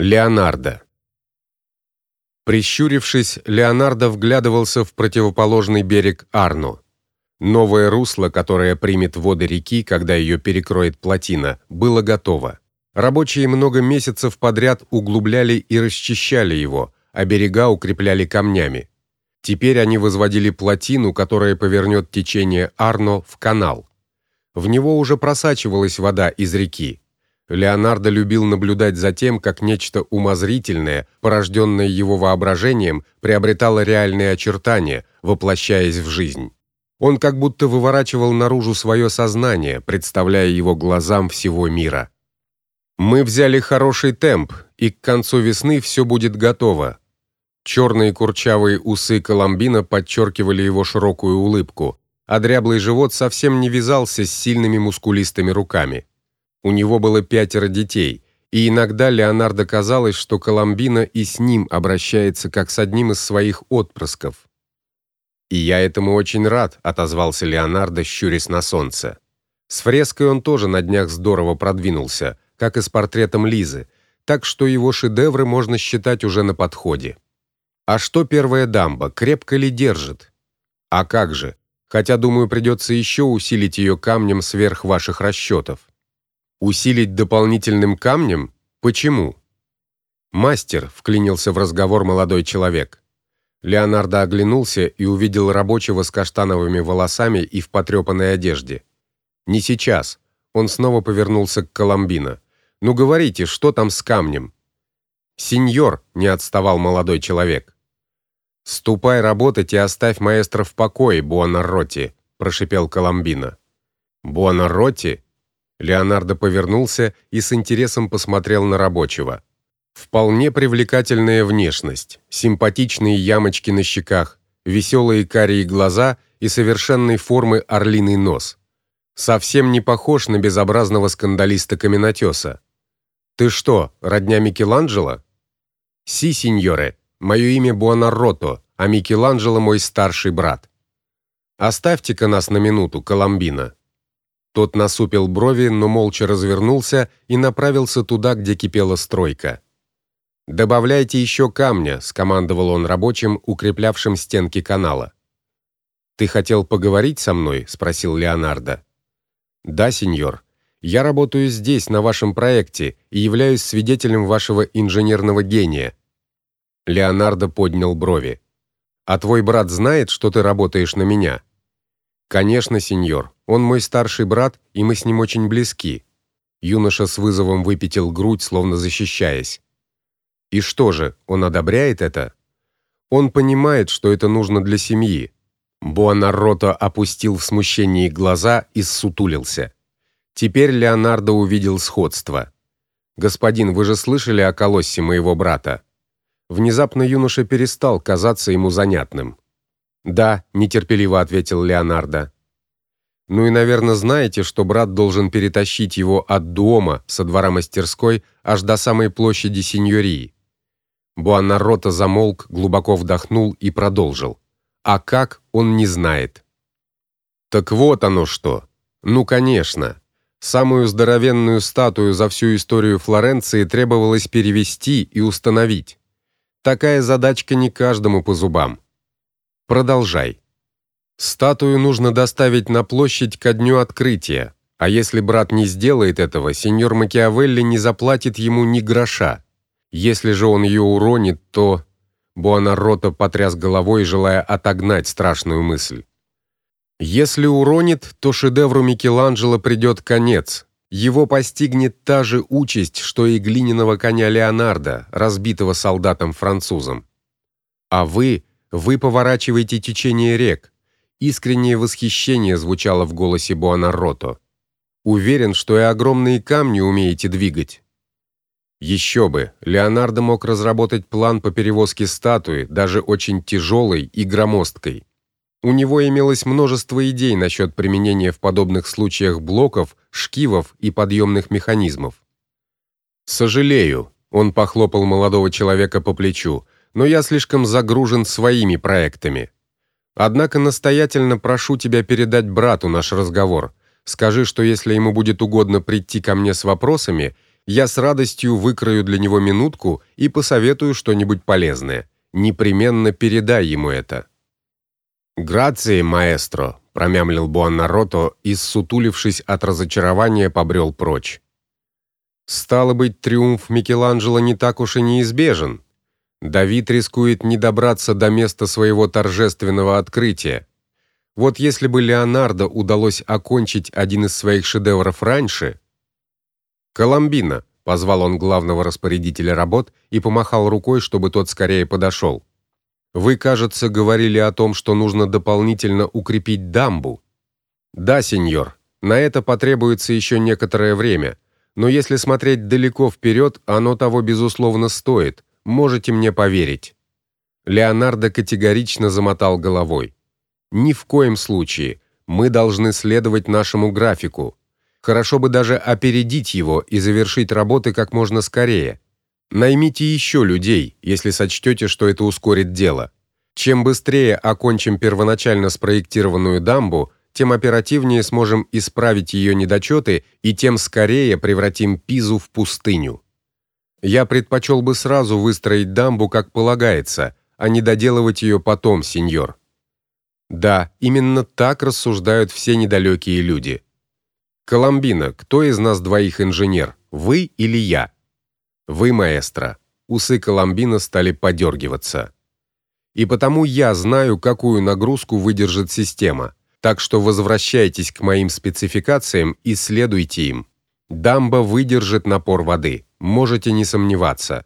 Леонардо. Прищурившись, Леонардо вглядывался в противоположный берег Арно. Новое русло, которое примет воды реки, когда ее перекроет плотина, было готово. Рабочие много месяцев подряд углубляли и расчищали его, а берега укрепляли камнями. Теперь они возводили плотину, которая повернет течение Арно в канал. В него уже просачивалась вода из реки. Леонардо любил наблюдать за тем, как нечто умозрительное, порожденное его воображением, приобретало реальные очертания, воплощаясь в жизнь. Он как будто выворачивал наружу свое сознание, представляя его глазам всего мира. Мы взяли хороший темп, и к концу весны все будет готово. Черные курчавые усы Коломбина подчеркивали его широкую улыбку, а дряблый живот совсем не вязался с сильными мускулистыми руками. У него было пятеро детей, и иногда Леонардо казалось, что Коломбина и с ним обращается как с одним из своих отпрысков. И я этому очень рад, отозвался Леонардо, щурясь на солнце. С фреской он тоже на днях здорово продвинулся, как и с портретом Лизы, так что его шедевры можно считать уже на подходе. А что первая дамба, крепко ли держит? А как же? Хотя, думаю, придется еще усилить ее камнем сверх ваших расчетов. Усилить дополнительным камнем? Почему? Мастер вклинился в разговор молодой человек. Леонардо оглянулся и увидел рабочего с каштановыми волосами и в потрепанной одежде. Не сейчас. Он снова повернулся к Коломбино. Ну говорите, что там с камнем? Сеньор, не отставал молодой человек. Ступай работать и оставь маэстро в покое, Буонаротти, прошипел Коломбино. Буонаротти Леонардо повернулся и с интересом посмотрел на рабочего. Вполне привлекательная внешность, симпатичные ямочки на щеках, веселые карие глаза и совершенной формы орлиный нос. Совсем не похож на безобразного скандалиста-каменотеса. Ты что, родня Микеланджело? Си, сеньоре. Мое имя Буонаротто, а Микеланджело мой старший брат. Оставьте-ка нас на минуту, Коломбино. Тот насупил брови, но молча развернулся и направился туда, где кипела стройка. Добавляйте еще камня, скомандовал он рабочим, укреплявшим стенки канала. Ты хотел поговорить со мной, спросил Леонардо. Да, сеньор. Я работаю здесь на вашем проекте и являюсь свидетелем вашего инженерного гения. Леонардо поднял брови. А твой брат знает, что ты работаешь на меня? Конечно, сеньор. Он мой старший брат, и мы с ним очень близки. Юноша с вызовом выпятил грудь, словно защищаясь. И что же, он одобряет это? Он понимает, что это нужно для семьи. Буонаротто опустил в смущении глаза и ссутулился. Теперь Леонардо увидел сходство. Господин, вы же слышали о колоссе моего брата? Внезапно юноша перестал казаться ему занятным. Да, нетерпеливо ответил Леонардо. Ну и, наверное, знаете, что брат должен перетащить его от дома со двора мастерской аж до самой площади Синьории. Буонаротто замолк, глубоко вдохнул и продолжил. А как, он не знает. Так вот оно что. Ну, конечно. Самую здоровенную статую за всю историю Флоренции требовалось перевести и установить. Такая задачка не каждому по зубам. Продолжай. Статую нужно доставить на площадь ко дню открытия. А если брат не сделает этого, сеньор Макиавелли не заплатит ему ни гроша. Если же он ее уронит, то Буонаротто потряс головой, желая отогнать страшную мысль. Если уронит, то шедевру Микеланджело придет конец. Его постигнет та же участь, что и глиняного коня Леонардо, разбитого солдатом-французом. А вы вы поворачиваете течение рек. Искреннее восхищение звучало в голосе Буонаротто. Уверен, что и огромные камни умеете двигать. Еще бы, Леонардо мог разработать план по перевозке статуи, даже очень тяжелой и громоздкой. У него имелось множество идей насчет применения в подобных случаях блоков, шкивов и подъемных механизмов. Сожалею, он похлопал молодого человека по плечу но я слишком загружен своими проектами. Однако настоятельно прошу тебя передать брату наш разговор. Скажи, что если ему будет угодно прийти ко мне с вопросами, Я с радостью выкрою для него минутку и посоветую что-нибудь полезное. Непременно передай ему это. Грации, маэстро, промямлил Буонаротто и, сутулившись от разочарования, побрел прочь. Стало быть, триумф Микеланджело не так уж и неизбежен. Давид рискует не добраться до места своего торжественного открытия. Вот если бы Леонардо удалось окончить один из своих шедевров раньше, Коломбина, позвал он главного распорядителя работ и помахал рукой, чтобы тот скорее подошел. Вы, кажется, говорили о том, что нужно дополнительно укрепить дамбу. Да, сеньор. На это потребуется еще некоторое время, но если смотреть далеко вперед, оно того безусловно стоит. Можете мне поверить. Леонардо категорично замотал головой. Ни в коем случае. Мы должны следовать нашему графику. Хорошо бы даже опередить его и завершить работы как можно скорее. Наймите еще людей, если сочтете, что это ускорит дело. Чем быстрее окончим первоначально спроектированную дамбу, тем оперативнее сможем исправить ее недочеты и тем скорее превратим Пизу в пустыню. Я предпочел бы сразу выстроить дамбу как полагается, а не доделывать ее потом, сеньор. Да, именно так рассуждают все недалекие люди. Коломбина, кто из нас двоих инженер, вы или я? Вы, маэстро. Усы Коломбина стали подергиваться. И потому я знаю, какую нагрузку выдержит система. Так что возвращайтесь к моим спецификациям и следуйте им. Дамба выдержит напор воды, можете не сомневаться.